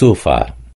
sofa